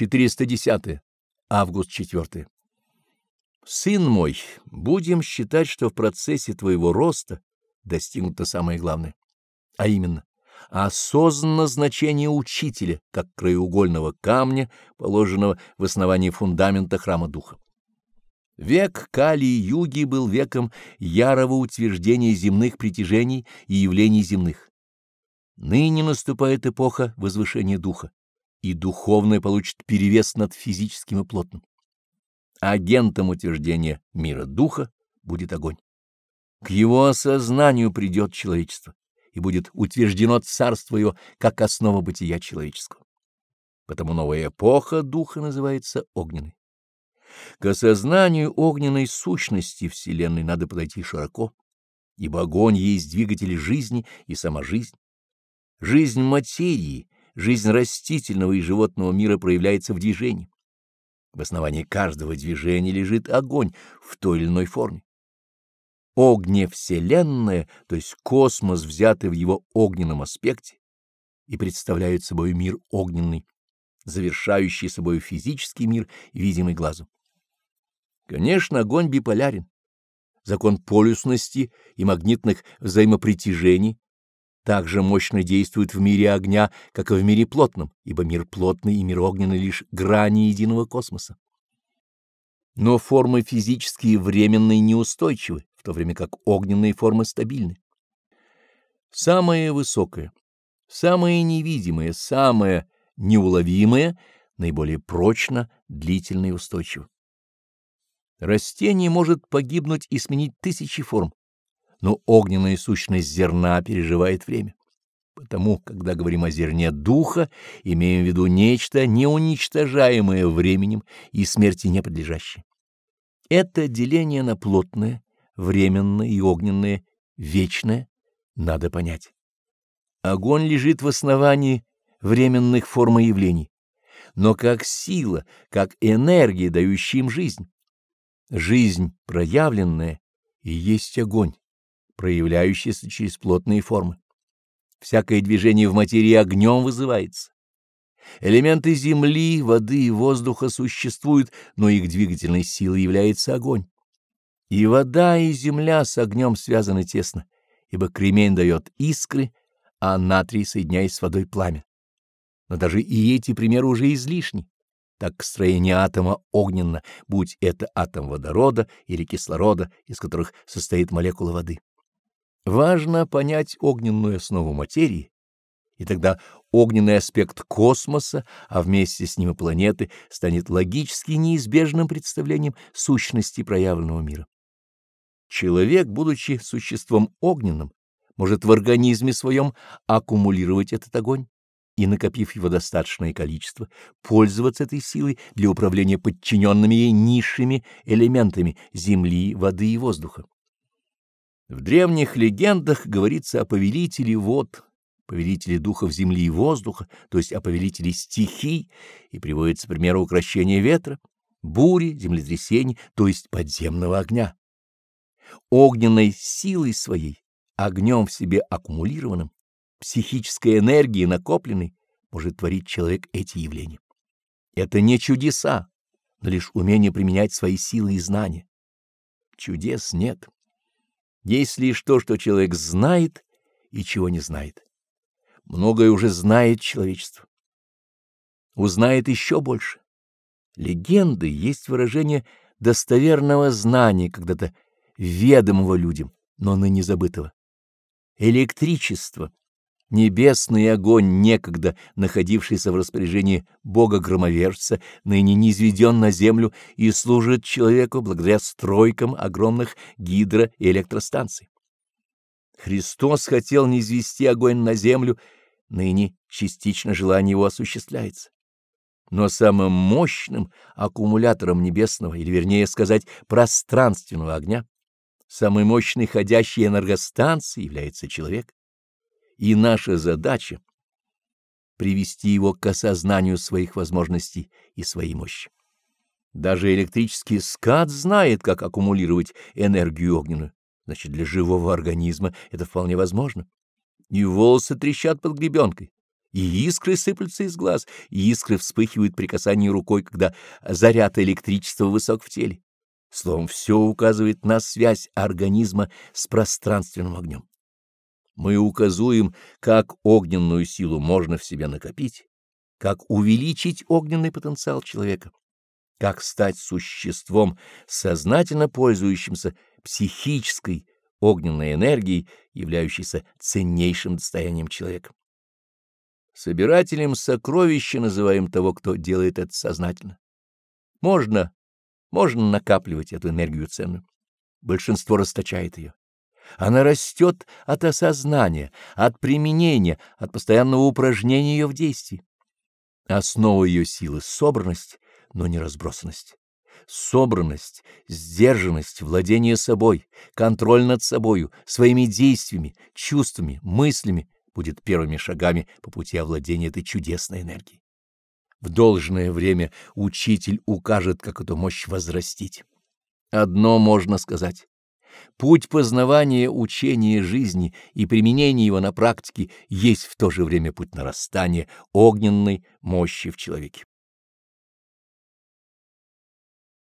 410. Август 4. Сын мой, будем считать, что в процессе твоего роста достигнуто самое главное, а именно осознанно значение учителя как краеугольного камня, положенного в основании фундамента храма духа. Век Кали-юги был веком ярого утверждения земных притяжений и явлений земных. Ныне наступает эпоха возвышения духа, и духовное получит перевес над физическим и плотным. Агентом утверждения мира духа будет огонь. К его осознанию придет человечество, и будет утверждено царство его как основа бытия человеческого. Потому новая эпоха духа называется огненной. К осознанию огненной сущности Вселенной надо подойти широко, ибо огонь есть двигатель жизни и сама жизнь. Жизнь материи, жизнь растительного и животного мира проявляется в движении. В основании каждого движения лежит огонь в той или иной форме. Огневселенная, то есть космос, взятый в его огненном аспекте, и представляет собой мир огненный, завершающий собой физический мир, видимый глазу. Конечно, огонь биполярен. Закон полюсности и магнитных взаимопритяжений также мощно действует в мире огня, как и в мире плотном, ибо мир плотный и мир огненный лишь грани единого космоса. Но формы физические временные неустойчивы, в то время как огненные формы стабильны. Самое высокое, самое невидимое, самое неуловимое наиболее прочно, длительно и устойчиво. Растение может погибнуть и сменить тысячи форм, но огненная сущность зерна переживает время. Потому, когда говорим о зерне духа, имеем в виду нечто неуничтожаемое временем и смерти не подлежащее. Это деление на плотное, временное и огненное, вечное, надо понять. Огонь лежит в основании временных форм и явлений, но как сила, как энергия, дающая им жизнь. Жизнь проявленная и есть огонь проявляющийся через плотные формы. Всякое движение в материи огнем вызывается. Элементы земли, воды и воздуха существуют, но их двигательной силой является огонь. И вода, и земля с огнем связаны тесно, ибо кремень дает искры, а натрий соединяясь с водой пламя. Но даже и эти примеры уже излишни, так как строение атома огненно, будь это атом водорода или кислорода, из которых состоит молекула воды. Важно понять огненную основу материи, и тогда огненный аспект космоса, а вместе с ним и планеты, станет логически неизбежным представлением сущности проявленного мира. Человек, будучи существом огненным, может в организме своем аккумулировать этот огонь и, накопив его достаточное количество, пользоваться этой силой для управления подчиненными ей низшими элементами земли, воды и воздуха. В древних легендах говорится о повелителе вод, повелителе духов земли и воздуха, то есть о повелителе стихий, и приводится пример укращения ветра, бури, землетрясений, то есть подземного огня. Огненной силой своей, огнем в себе аккумулированным, психической энергией накопленной, может творить человек эти явления. Это не чудеса, но лишь умение применять свои силы и знания. Чудес нет. Есть лишь то, что человек знает и чего не знает. Многое уже знает человечество. Узнает еще больше. Легенды есть выражение достоверного знания, когда-то ведомого людям, но ныне забытого. Электричество Небесный огонь, некогда находившийся в распоряжении Бога-громовержца, ныне низведен на землю и служит человеку благодаря стройкам огромных гидро- и электростанций. Христос хотел низвести огонь на землю, ныне частично желание его осуществляется. Но самым мощным аккумулятором небесного, или вернее сказать, пространственного огня, самой мощной ходящей энергостанцией является человек. И наша задача — привести его к осознанию своих возможностей и своей мощи. Даже электрический скат знает, как аккумулировать энергию огненную. Значит, для живого организма это вполне возможно. И волосы трещат под гребенкой, и искры сыплются из глаз, и искры вспыхивают при касании рукой, когда заряд электричества высок в теле. Словом, все указывает на связь организма с пространственным огнем. Мы указуем, как огненную силу можно в себе накопить, как увеличить огненный потенциал человека, как стать существом, сознательно пользующимся психической огненной энергией, являющейся ценнейшим достоянием человека. Собирателем сокровища называем того, кто делает это сознательно. Можно, можно накапливать эту энергию ценную. Большинство расточает ее. Она растет от осознания, от применения, от постоянного упражнения ее в действии. Основа ее силы — собранность, но не разбросанность. Собранность, сдержанность, владение собой, контроль над собою, своими действиями, чувствами, мыслями будет первыми шагами по пути овладения этой чудесной энергией. В должное время учитель укажет, как эту мощь возрастить. Одно можно сказать. Путь познавания учения жизни и применения его на практике есть в то же время путь нарастания огненной мощи в человеке.